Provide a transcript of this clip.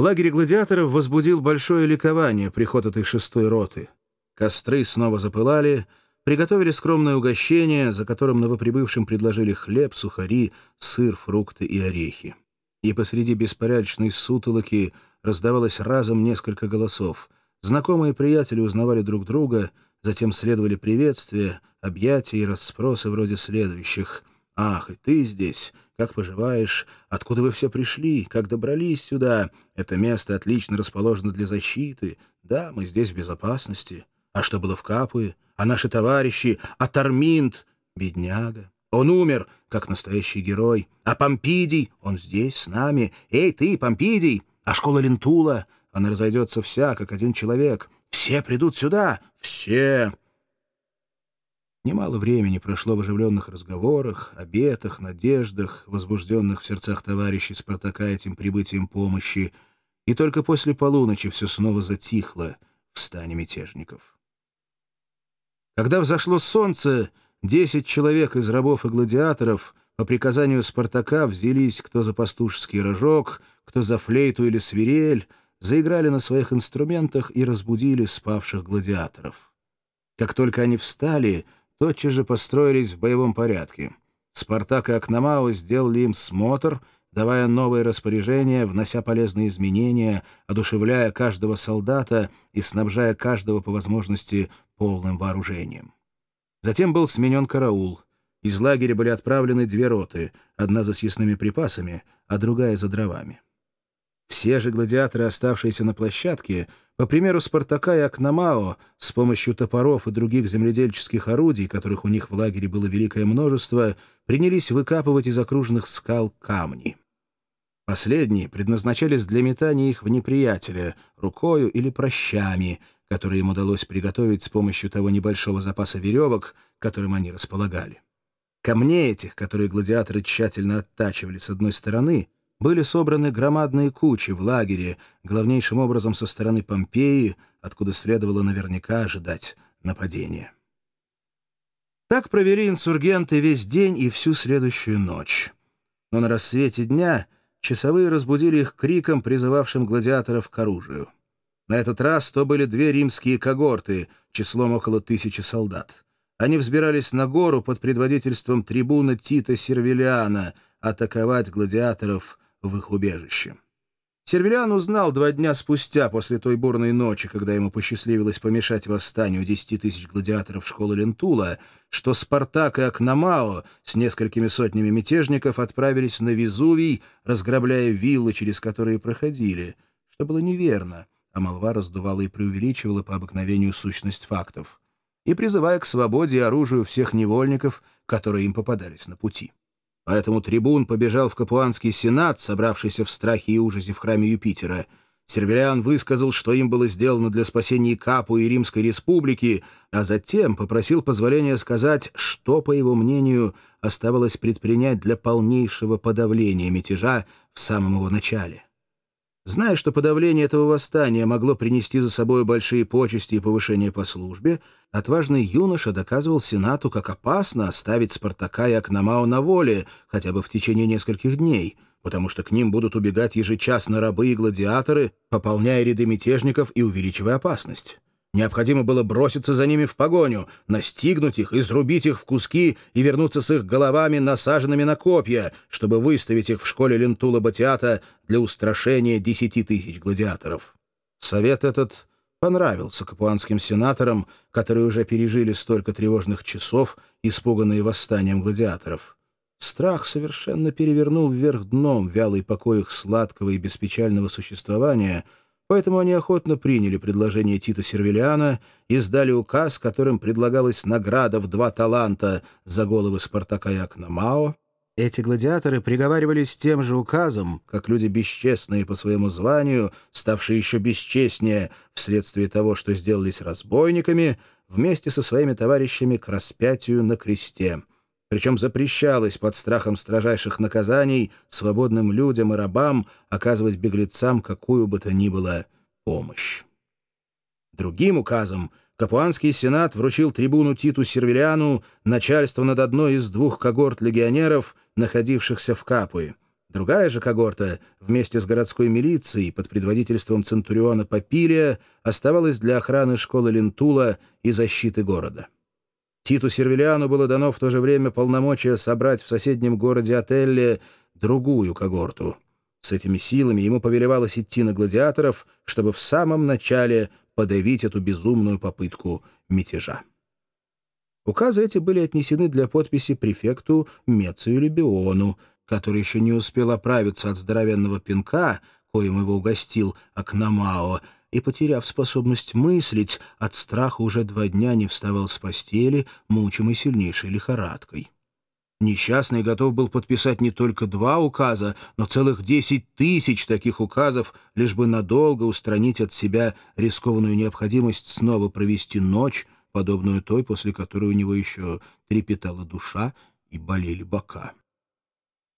Лагере гладиаторов возбудил большое ликование приход этой шестой роты. Костры снова запылали, приготовили скромное угощение, за которым новоприбывшим предложили хлеб, сухари, сыр, фрукты и орехи. И посреди беспорядочной сутолоки раздавалось разом несколько голосов. Знакомые приятели узнавали друг друга, затем следовали приветствия, объятия и расспросы вроде следующих. «Ах, и ты здесь! Как поживаешь? Откуда вы все пришли? Как добрались сюда? Это место отлично расположено для защиты. Да, мы здесь в безопасности. А что было в Капуе? А наши товарищи? А Тарминт? Бедняга. Он умер, как настоящий герой. А Помпидий? Он здесь, с нами. Эй, ты, Помпидий! А школа Лентула? Она разойдется вся, как один человек. Все придут сюда? Все!» Немало времени прошло в оживленных разговорах, обетах, надеждах, возбужденных в сердцах товарищей Спартака этим прибытием помощи, и только после полуночи все снова затихло в стане мятежников. Когда взошло солнце, десять человек из рабов и гладиаторов по приказанию Спартака взялись кто за пастушеский рожок, кто за флейту или свирель, заиграли на своих инструментах и разбудили спавших гладиаторов. Как только они встали — тотчас же построились в боевом порядке. Спартак и Акномао сделали им смотр, давая новые распоряжения, внося полезные изменения, одушевляя каждого солдата и снабжая каждого по возможности полным вооружением. Затем был сменен караул. Из лагеря были отправлены две роты, одна за съестными припасами, а другая за дровами. Все же гладиаторы, оставшиеся на площадке, по примеру Спартака и Акномао, с помощью топоров и других земледельческих орудий, которых у них в лагере было великое множество, принялись выкапывать из окружных скал камни. Последние предназначались для метания их в неприятеля, рукою или прощами, которые им удалось приготовить с помощью того небольшого запаса веревок, которым они располагали. Камней этих, которые гладиаторы тщательно оттачивали с одной стороны — были собраны громадные кучи в лагере, главнейшим образом со стороны Помпеи, откуда следовало наверняка ожидать нападения. Так провели инсургенты весь день и всю следующую ночь. Но на рассвете дня часовые разбудили их криком, призывавшим гладиаторов к оружию. На этот раз то были две римские когорты, числом около тысячи солдат. Они взбирались на гору под предводительством трибуна Тита Сервилиана атаковать гладиаторов в их убежище. Сервилян узнал два дня спустя, после той бурной ночи, когда ему посчастливилось помешать восстанию десяти тысяч гладиаторов школы Лентула, что Спартак и Акномао с несколькими сотнями мятежников отправились на Везувий, разграбляя виллы, через которые проходили, что было неверно, а молва раздувала и преувеличивала по обыкновению сущность фактов, и призывая к свободе и оружию всех невольников, которые им попадались на пути. Поэтому трибун побежал в Капуанский сенат, собравшийся в страхе и ужасе в храме Юпитера. Сервилиан высказал, что им было сделано для спасения Капу и Римской республики, а затем попросил позволения сказать, что, по его мнению, оставалось предпринять для полнейшего подавления мятежа в самом его начале. Зная, что подавление этого восстания могло принести за собой большие почести и повышение по службе, отважный юноша доказывал Сенату, как опасно оставить Спартака и Акномао на воле, хотя бы в течение нескольких дней, потому что к ним будут убегать ежечасно рабы и гладиаторы, пополняя ряды мятежников и увеличивая опасность. Необходимо было броситься за ними в погоню, настигнуть их, изрубить их в куски и вернуться с их головами, насаженными на копья, чтобы выставить их в школе Лентула Батиата для устрашения десяти тысяч гладиаторов. Совет этот понравился капуанским сенаторам, которые уже пережили столько тревожных часов, испуганные восстанием гладиаторов. Страх совершенно перевернул вверх дном вялый покой их сладкого и беспечального существования — Поэтому они охотно приняли предложение Тита Сервилиана и сдали указ, которым предлагалась награда в два таланта за головы Спартака и Акномао. Эти гладиаторы приговаривались тем же указом, как люди бесчестные по своему званию, ставшие еще бесчестнее вследствие того, что сделались разбойниками, вместе со своими товарищами к распятию на кресте причем запрещалось под страхом строжайших наказаний свободным людям и рабам оказывать беглецам какую бы то ни было помощь. Другим указом Капуанский сенат вручил трибуну Титу Сервилиану начальство над одной из двух когорт легионеров, находившихся в Капуе. Другая же когорта вместе с городской милицией под предводительством Центуриона Папилия оставалась для охраны школы Лентула и защиты города. Титу Сервилиану было дано в то же время полномочия собрать в соседнем городе Отелле другую когорту. С этими силами ему повелевалось идти на гладиаторов, чтобы в самом начале подавить эту безумную попытку мятежа. Указы эти были отнесены для подписи префекту Мецию Лебиону, который еще не успел оправиться от здоровенного пинка, коим его угостил Акнамао, и, потеряв способность мыслить, от страха уже два дня не вставал с постели, мучимый сильнейшей лихорадкой. Несчастный готов был подписать не только два указа, но целых десять тысяч таких указов, лишь бы надолго устранить от себя рискованную необходимость снова провести ночь, подобную той, после которой у него еще трепетала душа и болели бока.